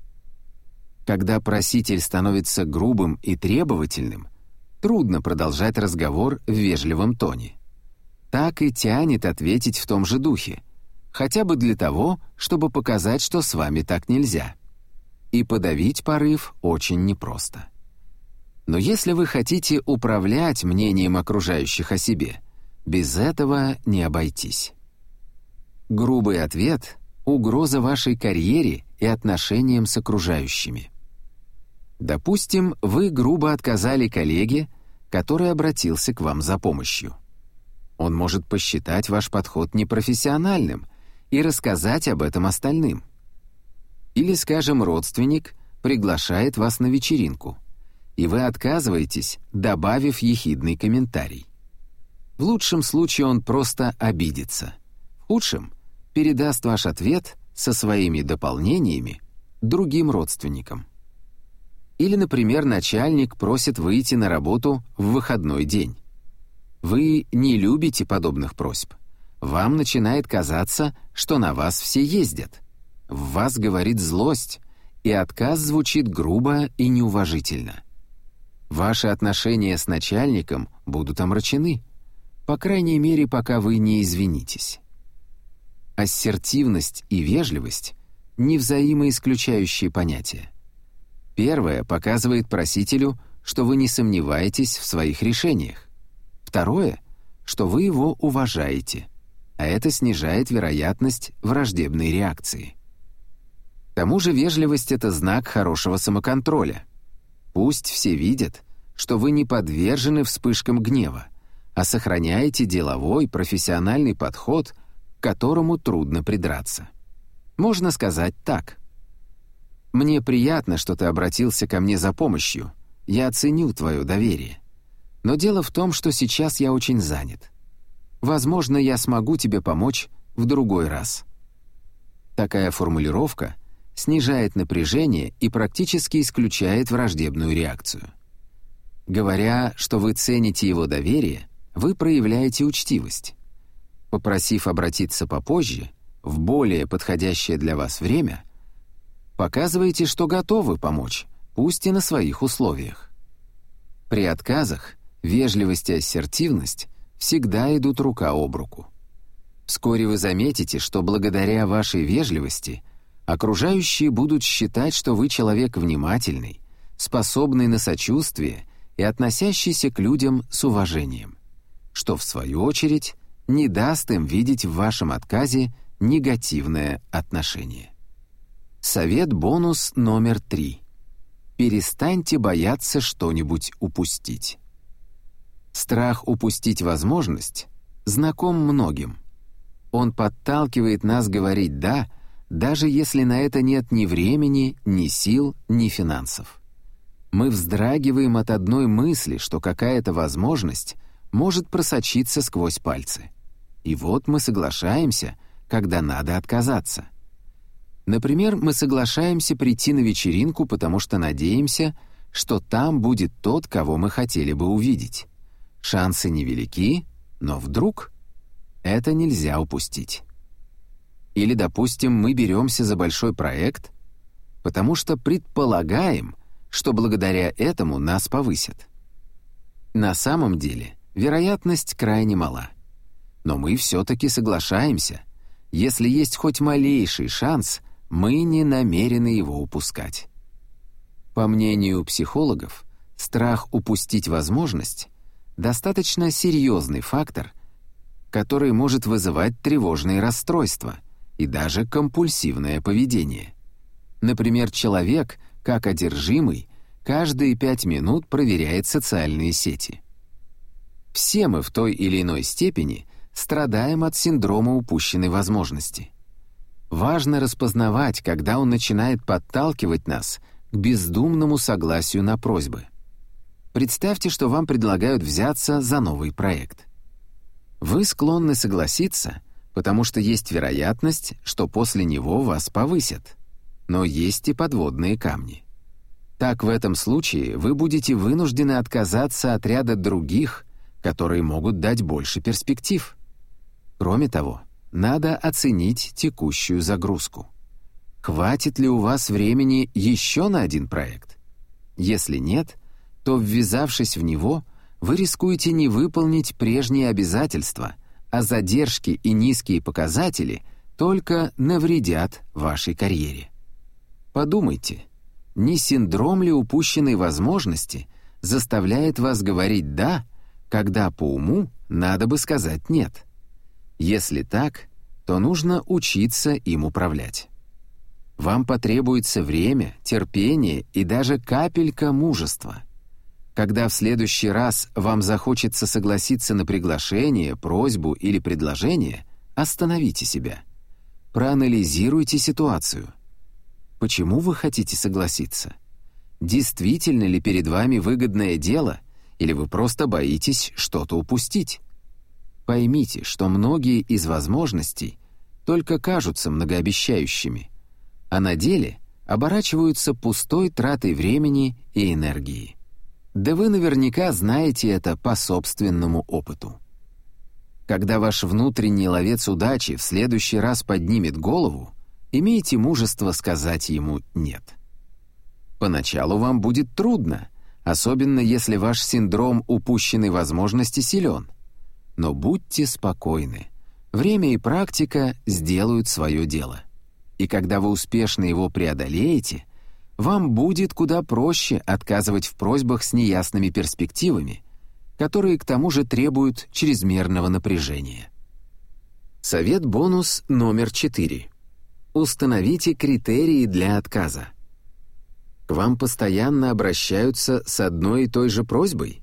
Когда проситель становится грубым и требовательным, Трудно продолжать разговор в вежливом тоне. Так и тянет ответить в том же духе, хотя бы для того, чтобы показать, что с вами так нельзя. И подавить порыв очень непросто. Но если вы хотите управлять мнением окружающих о себе, без этого не обойтись. Грубый ответ — угроза вашей карьере и отношениям с окружающими. Допустим, вы грубо отказали коллеге, который обратился к вам за помощью. Он может посчитать ваш подход непрофессиональным и рассказать об этом остальным. Или, скажем, родственник приглашает вас на вечеринку, и вы отказываетесь, добавив ехидный комментарий. В лучшем случае он просто обидится. В худшем — передаст ваш ответ со своими дополнениями другим родственникам. Или, например, начальник просит выйти на работу в выходной день. Вы не любите подобных просьб. Вам начинает казаться, что на вас все ездят. В вас говорит злость, и отказ звучит грубо и неуважительно. Ваши отношения с начальником будут омрачены, по крайней мере, пока вы не извинитесь. Ассертивность и вежливость — невзаимоисключающие понятия. Первое показывает просителю, что вы не сомневаетесь в своих решениях. Второе — что вы его уважаете, а это снижает вероятность враждебной реакции. К тому же вежливость — это знак хорошего самоконтроля. Пусть все видят, что вы не подвержены вспышкам гнева, а сохраняете деловой, профессиональный подход, к которому трудно придраться. Можно сказать так — мне приятно, что ты обратился ко мне за помощью. Я оценю твое доверие. Но дело в том, что сейчас я очень занят. Возможно, я смогу тебе помочь в другой раз». Такая формулировка снижает напряжение и практически исключает враждебную реакцию. Говоря, что вы цените его доверие, вы проявляете учтивость. Попросив обратиться попозже, в более подходящее для вас время — Показывайте, что готовы помочь, пусть и на своих условиях. При отказах вежливость и ассертивность всегда идут рука об руку. Вскоре вы заметите, что благодаря вашей вежливости окружающие будут считать, что вы человек внимательный, способный на сочувствие и относящийся к людям с уважением, что, в свою очередь, не даст им видеть в вашем отказе негативное отношение. Совет-бонус номер три. Перестаньте бояться что-нибудь упустить. Страх упустить возможность знаком многим. Он подталкивает нас говорить «да», даже если на это нет ни времени, ни сил, ни финансов. Мы вздрагиваем от одной мысли, что какая-то возможность может просочиться сквозь пальцы. И вот мы соглашаемся, когда надо отказаться. Например, мы соглашаемся прийти на вечеринку, потому что надеемся, что там будет тот, кого мы хотели бы увидеть. Шансы невелики, но вдруг это нельзя упустить. Или, допустим, мы беремся за большой проект, потому что предполагаем, что благодаря этому нас повысят. На самом деле вероятность крайне мала. Но мы все-таки соглашаемся. Если есть хоть малейший шанс, мы не намерены его упускать. По мнению психологов, страх упустить возможность — достаточно серьезный фактор, который может вызывать тревожные расстройства и даже компульсивное поведение. Например, человек, как одержимый, каждые пять минут проверяет социальные сети. Все мы в той или иной степени страдаем от синдрома упущенной возможности. Важно распознавать, когда он начинает подталкивать нас к бездумному согласию на просьбы. Представьте, что вам предлагают взяться за новый проект. Вы склонны согласиться, потому что есть вероятность, что после него вас повысят. Но есть и подводные камни. Так в этом случае вы будете вынуждены отказаться от ряда других, которые могут дать больше перспектив. Кроме того, надо оценить текущую загрузку. Хватит ли у вас времени еще на один проект? Если нет, то, ввязавшись в него, вы рискуете не выполнить прежние обязательства, а задержки и низкие показатели только навредят вашей карьере. Подумайте, не синдром ли упущенной возможности заставляет вас говорить «да», когда по уму надо бы сказать «нет». Если так, то нужно учиться им управлять. Вам потребуется время, терпение и даже капелька мужества. Когда в следующий раз вам захочется согласиться на приглашение, просьбу или предложение, остановите себя. Проанализируйте ситуацию. Почему вы хотите согласиться? Действительно ли перед вами выгодное дело, или вы просто боитесь что-то упустить? Поймите, что многие из возможностей только кажутся многообещающими, а на деле оборачиваются пустой тратой времени и энергии. Да вы наверняка знаете это по собственному опыту. Когда ваш внутренний ловец удачи в следующий раз поднимет голову, имейте мужество сказать ему «нет». Поначалу вам будет трудно, особенно если ваш синдром упущенной возможности силен. Но будьте спокойны. Время и практика сделают свое дело. И когда вы успешно его преодолеете, вам будет куда проще отказывать в просьбах с неясными перспективами, которые к тому же требуют чрезмерного напряжения. Совет бонус номер 4. Установите критерии для отказа. К вам постоянно обращаются с одной и той же просьбой?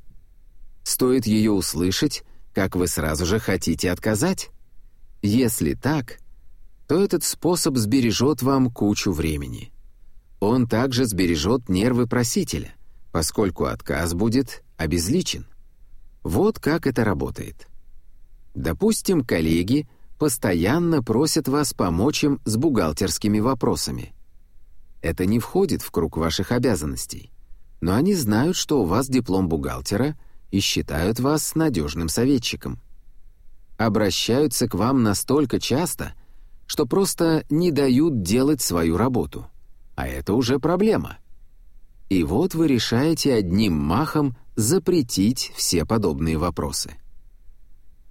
Стоит ее услышать, как вы сразу же хотите отказать? Если так, то этот способ сбережет вам кучу времени. Он также сбережет нервы просителя, поскольку отказ будет обезличен. Вот как это работает. Допустим, коллеги постоянно просят вас помочь им с бухгалтерскими вопросами. Это не входит в круг ваших обязанностей, но они знают, что у вас диплом бухгалтера и считают вас надежным советчиком. Обращаются к вам настолько часто, что просто не дают делать свою работу — а это уже проблема. И вот вы решаете одним махом запретить все подобные вопросы.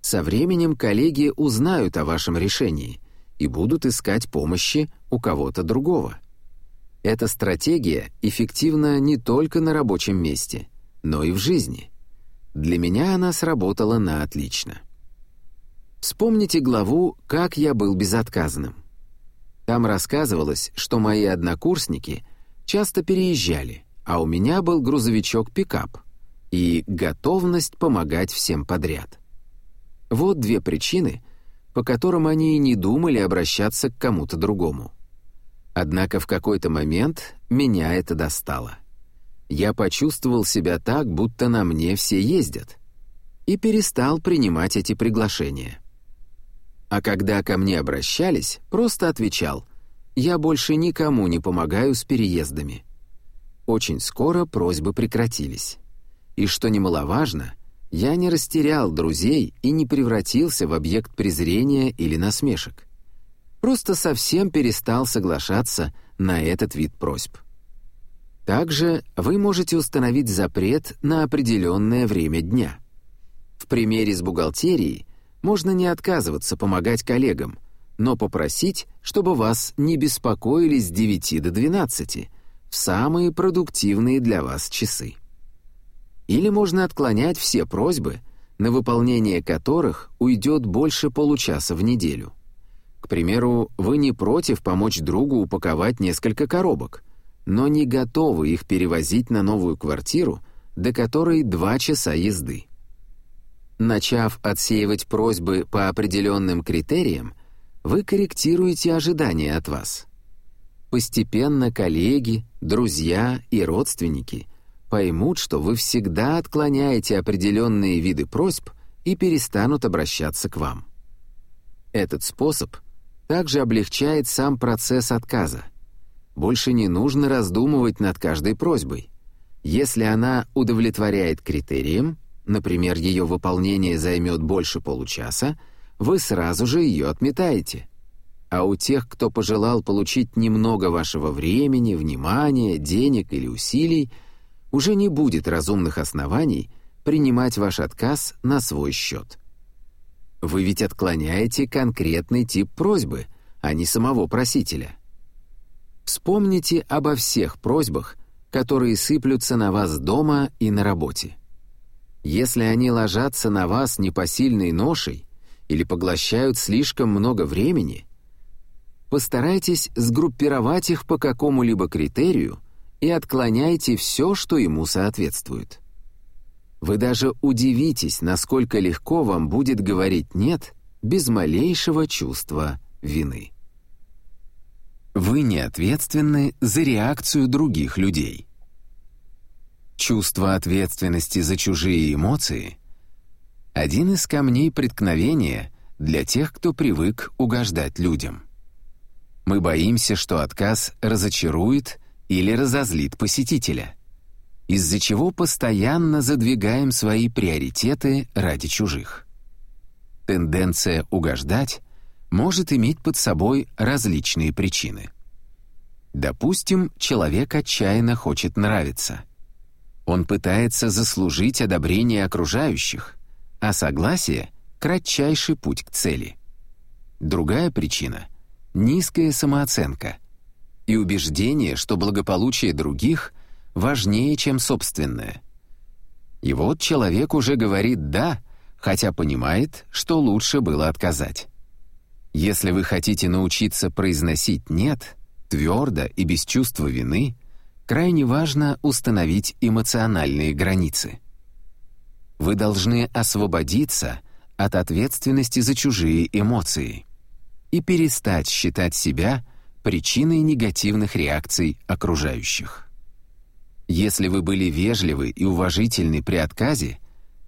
Со временем коллеги узнают о вашем решении и будут искать помощи у кого-то другого. Эта стратегия эффективна не только на рабочем месте, но и в жизни. Для меня она сработала на отлично. Вспомните главу «Как я был безотказным». Там рассказывалось, что мои однокурсники часто переезжали, а у меня был грузовичок-пикап и готовность помогать всем подряд. Вот две причины, по которым они и не думали обращаться к кому-то другому. Однако в какой-то момент меня это достало. Я почувствовал себя так, будто на мне все ездят, и перестал принимать эти приглашения. А когда ко мне обращались, просто отвечал «Я больше никому не помогаю с переездами». Очень скоро просьбы прекратились. И что немаловажно, я не растерял друзей и не превратился в объект презрения или насмешек. просто совсем перестал соглашаться на этот вид просьб. Также вы можете установить запрет на определенное время дня. В примере с бухгалтерией можно не отказываться помогать коллегам, но попросить, чтобы вас не беспокоили с 9 до 12 в самые продуктивные для вас часы. Или можно отклонять все просьбы, на выполнение которых уйдет больше получаса в неделю. К примеру, вы не против помочь другу упаковать несколько коробок, но не готовы их перевозить на новую квартиру, до которой два часа езды. Начав отсеивать просьбы по определенным критериям, вы корректируете ожидания от вас. Постепенно коллеги, друзья и родственники поймут, что вы всегда отклоняете определенные виды просьб и перестанут обращаться к вам. Этот способ также облегчает сам процесс отказа. Больше не нужно раздумывать над каждой просьбой. Если она удовлетворяет критериям, например, ее выполнение займет больше получаса, вы сразу же ее отметаете. А у тех, кто пожелал получить немного вашего времени, внимания, денег или усилий, уже не будет разумных оснований принимать ваш отказ на свой счет. Вы ведь отклоняете конкретный тип просьбы, а не самого просителя. Вспомните обо всех просьбах, которые сыплются на вас дома и на работе. Если они ложатся на вас непосильной ношей или поглощают слишком много времени, постарайтесь сгруппировать их по какому-либо критерию и отклоняйте все, что ему соответствует. Вы даже удивитесь, насколько легко вам будет говорить «нет» без малейшего чувства вины. Вы не ответственны за реакцию других людей. Чувство ответственности за чужие эмоции — один из камней преткновения для тех, кто привык угождать людям. Мы боимся, что отказ разочарует или разозлит посетителя из-за чего постоянно задвигаем свои приоритеты ради чужих. Тенденция угождать может иметь под собой различные причины. Допустим, человек отчаянно хочет нравиться. Он пытается заслужить одобрение окружающих, а согласие — кратчайший путь к цели. Другая причина — низкая самооценка и убеждение, что благополучие других важнее, чем собственное. И вот человек уже говорит «да», хотя понимает, что лучше было отказать. Если вы хотите научиться произносить «нет» твердо и без чувства вины, крайне важно установить эмоциональные границы. Вы должны освободиться от ответственности за чужие эмоции и перестать считать себя причиной негативных реакций окружающих. Если вы были вежливы и уважительны при отказе,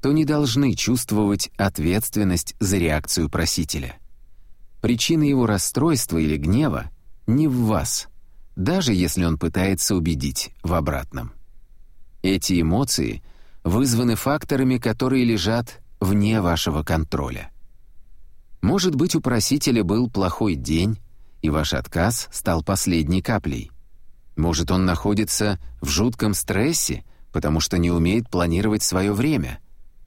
то не должны чувствовать ответственность за реакцию просителя. Причина его расстройства или гнева не в вас, даже если он пытается убедить в обратном. Эти эмоции вызваны факторами, которые лежат вне вашего контроля. Может быть, у просителя был плохой день, и ваш отказ стал последней каплей — может, он находится в жутком стрессе, потому что не умеет планировать свое время,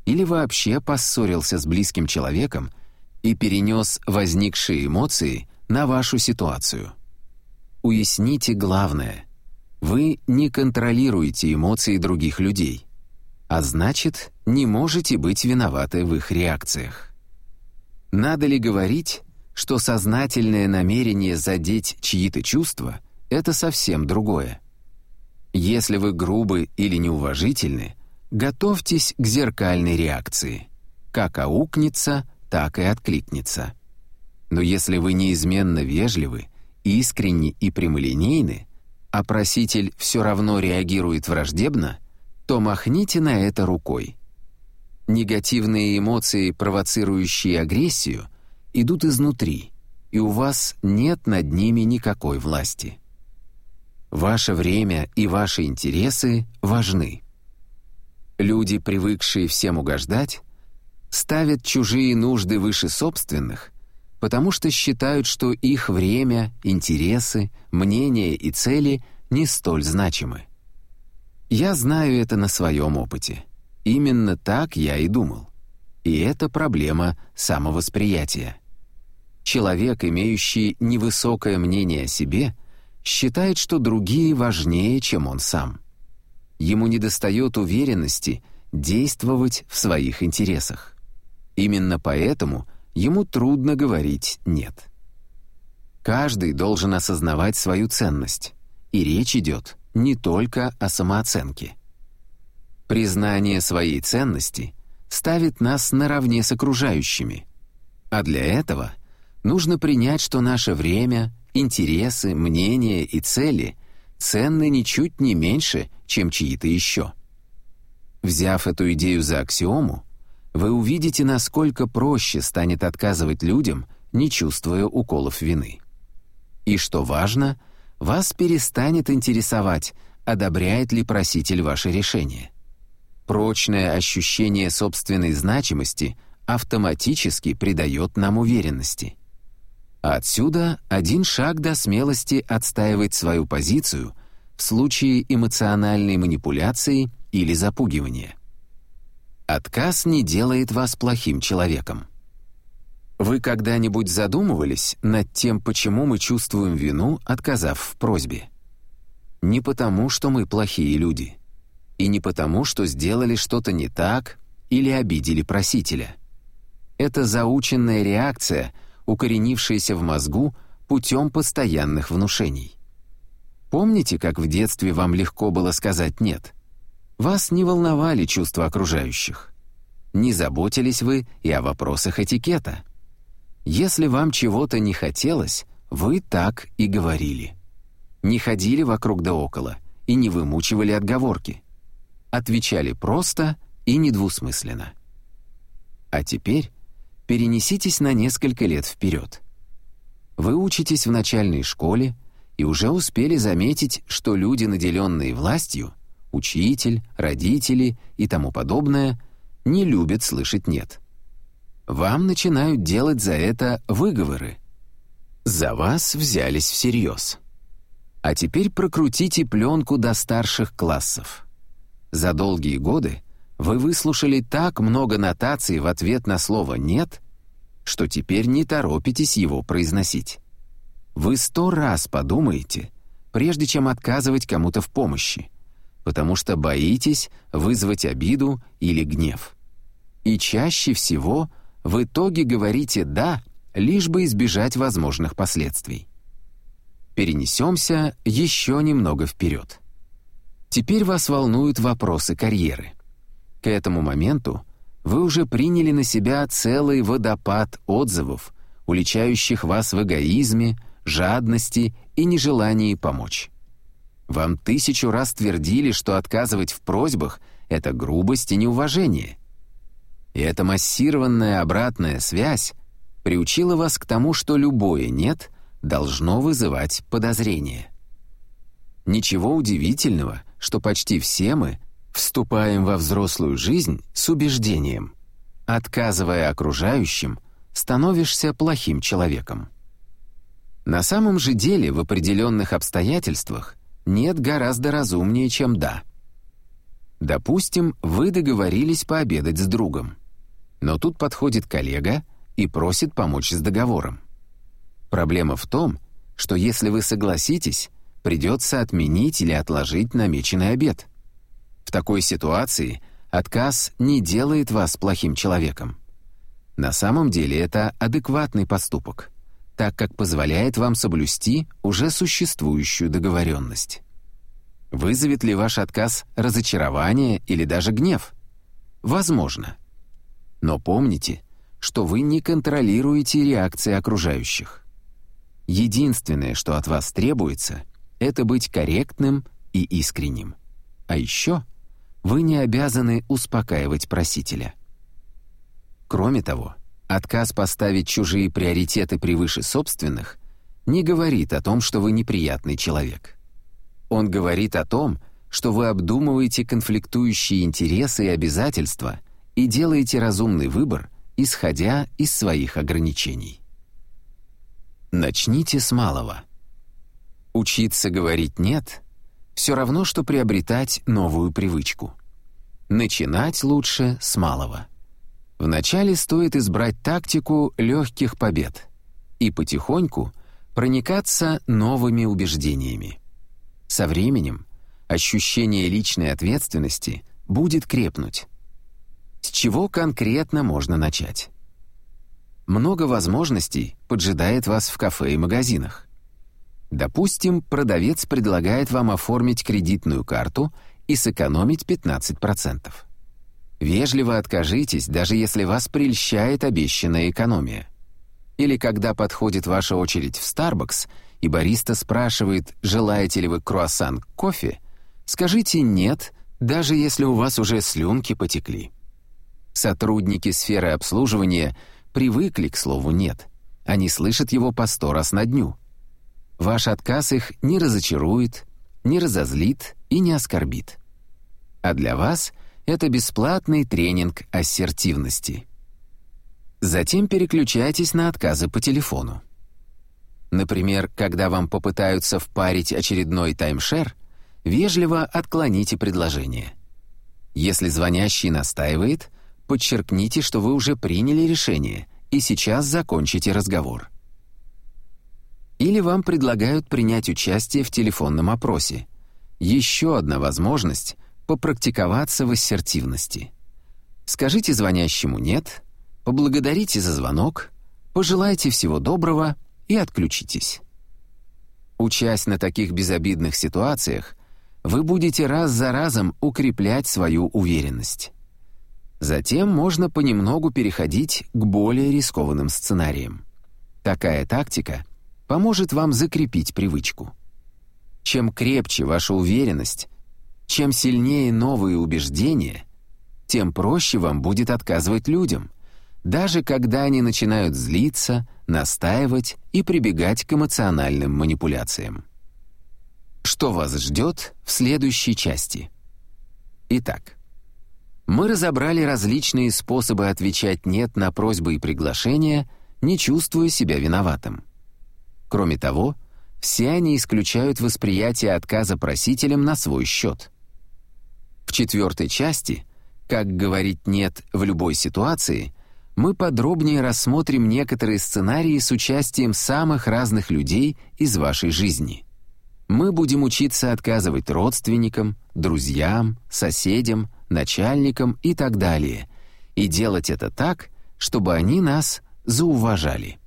или вообще поссорился с близким человеком и перенес возникшие эмоции на вашу ситуацию. Уясните главное. Вы не контролируете эмоции других людей, а значит, не можете быть виноваты в их реакциях. Надо ли говорить, что сознательное намерение задеть чьи-то чувства — это совсем другое. Если вы грубы или неуважительны, готовьтесь к зеркальной реакции. Как аукнется, так и откликнется. Но если вы неизменно вежливы, искренни и прямолинейны, а проситель все равно реагирует враждебно, то махните на это рукой. Негативные эмоции, провоцирующие агрессию, идут изнутри, и у вас нет над ними никакой власти. Ваше время и ваши интересы важны. Люди, привыкшие всем угождать, ставят чужие нужды выше собственных, потому что считают, что их время, интересы, мнения и цели не столь значимы. Я знаю это на своем опыте. Именно так я и думал. И это проблема самовосприятия. Человек, имеющий невысокое мнение о себе, считает, что другие важнее, чем он сам. Ему недостает уверенности действовать в своих интересах. Именно поэтому ему трудно говорить «нет». Каждый должен осознавать свою ценность, и речь идет не только о самооценке. Признание своей ценности ставит нас наравне с окружающими, а для этого нужно принять, что наше время, интересы, мнения и цели ценны ничуть не меньше, чем чьи-то еще. Взяв эту идею за аксиому, вы увидите, насколько проще станет отказывать людям, не чувствуя уколов вины. И что важно, вас перестанет интересовать, одобряет ли проситель ваше решение. Прочное ощущение собственной значимости автоматически придает нам уверенности. Отсюда один шаг до смелости отстаивать свою позицию в случае эмоциональной манипуляции или запугивания. Отказ не делает вас плохим человеком. Вы когда-нибудь задумывались над тем, почему мы чувствуем вину, отказав в просьбе? Не потому, что мы плохие люди, и не потому, что сделали что-то не так или обидели просителя. Это заученная реакция, укоренившаяся в мозгу путем постоянных внушений. Помните, как в детстве вам легко было сказать «нет»? Вас не волновали чувства окружающих. Не заботились вы и о вопросах этикета. Если вам чего-то не хотелось, вы так и говорили. Не ходили вокруг да около и не вымучивали отговорки. Отвечали просто и недвусмысленно. А теперь перенеситесь на несколько лет вперед. Вы учитесь в начальной школе и уже успели заметить, что люди, наделенные властью, учитель, родители и тому подобное, не любят слышать «нет». Вам начинают делать за это выговоры. За вас взялись всерьез. А теперь прокрутите пленку до старших классов. За долгие годы вы выслушали так много нотаций в ответ на слово «нет», что теперь не торопитесь его произносить. Вы сто раз подумаете, прежде чем отказывать кому-то в помощи потому что боитесь вызвать обиду или гнев. И чаще всего в итоге говорите «да», лишь бы избежать возможных последствий. Перенесемся еще немного вперед. Теперь вас волнуют вопросы карьеры. К этому моменту вы уже приняли на себя целый водопад отзывов, уличающих вас в эгоизме, жадности и нежелании помочь. Вам тысячу раз твердили, что отказывать в просьбах — это грубость и неуважение. И эта массированная обратная связь приучила вас к тому, что любое «нет» должно вызывать подозрение. Ничего удивительного, что почти все мы вступаем во взрослую жизнь с убеждением. Отказывая окружающим, становишься плохим человеком. На самом же деле в определенных обстоятельствах «нет» гораздо разумнее, чем «да». Допустим, вы договорились пообедать с другом. Но тут подходит коллега и просит помочь с договором. Проблема в том, что если вы согласитесь, придется отменить или отложить намеченный обед. В такой ситуации отказ не делает вас плохим человеком. На самом деле это адекватный поступок так как позволяет вам соблюсти уже существующую договоренность. Вызовет ли ваш отказ разочарование или даже гнев? Возможно. Но помните, что вы не контролируете реакции окружающих. Единственное, что от вас требуется, это быть корректным и искренним. А еще вы не обязаны успокаивать просителя. Кроме того, Отказ поставить чужие приоритеты превыше собственных не говорит о том, что вы неприятный человек. Он говорит о том, что вы обдумываете конфликтующие интересы и обязательства и делаете разумный выбор, исходя из своих ограничений. Начните с малого. Учиться говорить «нет» — все равно, что приобретать новую привычку. Начинать лучше с малого. Вначале стоит избрать тактику легких побед и потихоньку проникаться новыми убеждениями. Со временем ощущение личной ответственности будет крепнуть. С чего конкретно можно начать? Много возможностей поджидает вас в кафе и магазинах. Допустим, продавец предлагает вам оформить кредитную карту и сэкономить 15%. Вежливо откажитесь, даже если вас прельщает обещанная экономия. Или когда подходит ваша очередь в Starbucks, и бариста спрашивает, желаете ли вы круассан кофе, скажите «нет», даже если у вас уже слюнки потекли. Сотрудники сферы обслуживания привыкли к слову «нет». Они слышат его по сто раз на дню. Ваш отказ их не разочарует, не разозлит и не оскорбит. А для вас это бесплатный тренинг ассертивности. Затем переключайтесь на отказы по телефону. Например, когда вам попытаются впарить очередной таймшер, вежливо отклоните предложение. Если звонящий настаивает, подчеркните, что вы уже приняли решение и сейчас закончите разговор. Или вам предлагают принять участие в телефонном опросе. Еще одна возможность попрактиковаться в ассертивности. Скажите звонящему «нет», поблагодарите за звонок, пожелайте всего доброго и отключитесь. Учась на таких безобидных ситуациях, вы будете раз за разом укреплять свою уверенность. Затем можно понемногу переходить к более рискованным сценариям. Такая тактика поможет вам закрепить привычку. Чем крепче ваша уверенность, чем сильнее новые убеждения, тем проще вам будет отказывать людям, даже когда они начинают злиться, настаивать и прибегать к эмоциональным манипуляциям. Что вас ждет в следующей части? Итак, мы разобрали различные способы отвечать «нет» на просьбы и приглашения, не чувствуя себя виноватым. Кроме того, все они исключают восприятие отказа просителям на свой счет. Четвертой части «Как говорить «нет» в любой ситуации» мы подробнее рассмотрим некоторые сценарии с участием самых разных людей из вашей жизни. Мы будем учиться отказывать родственникам, друзьям, соседям, начальникам и так далее, и делать это так, чтобы они нас зауважали.